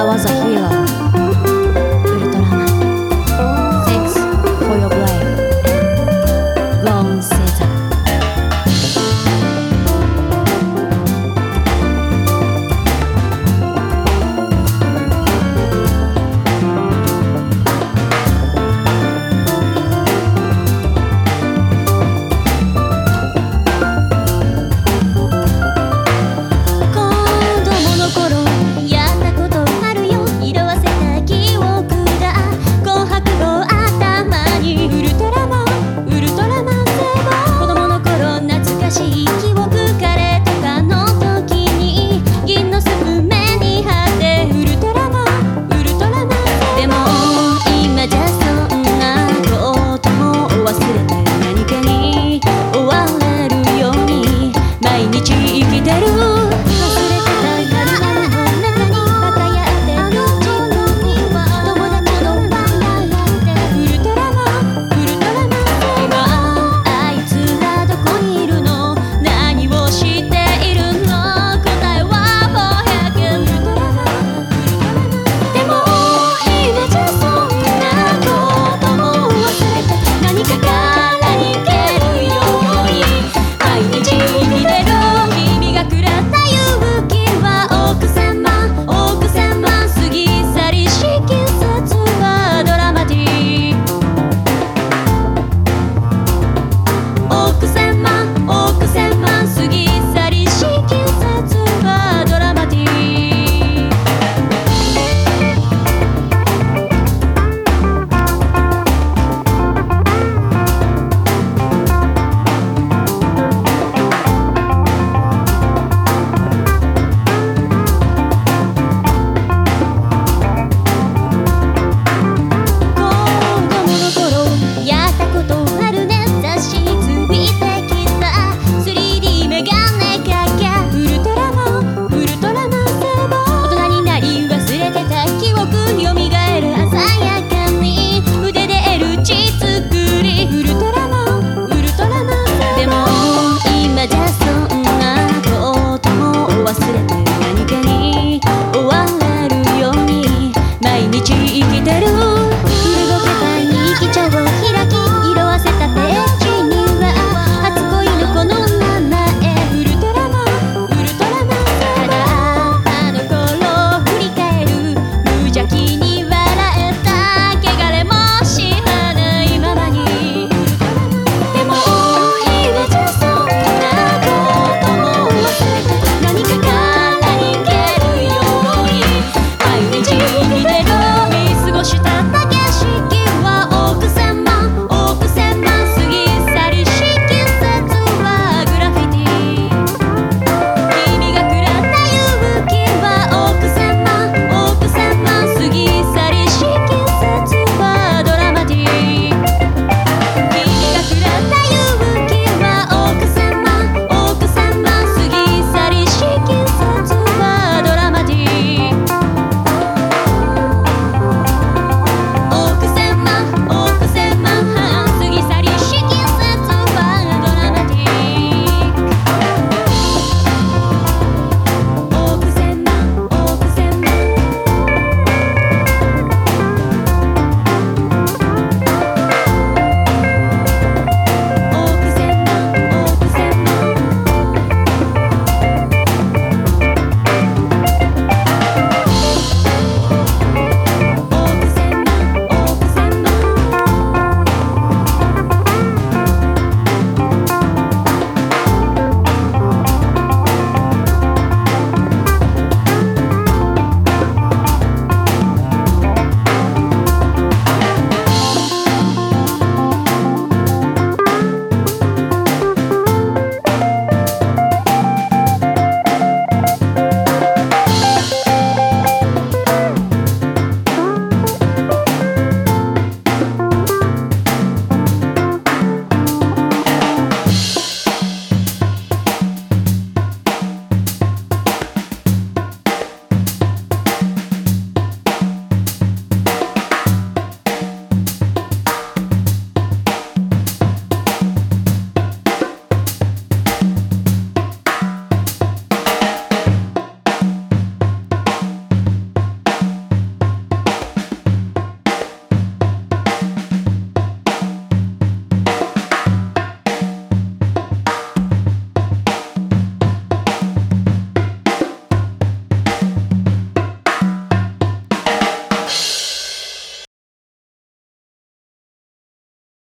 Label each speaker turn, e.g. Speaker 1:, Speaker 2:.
Speaker 1: I was a healer.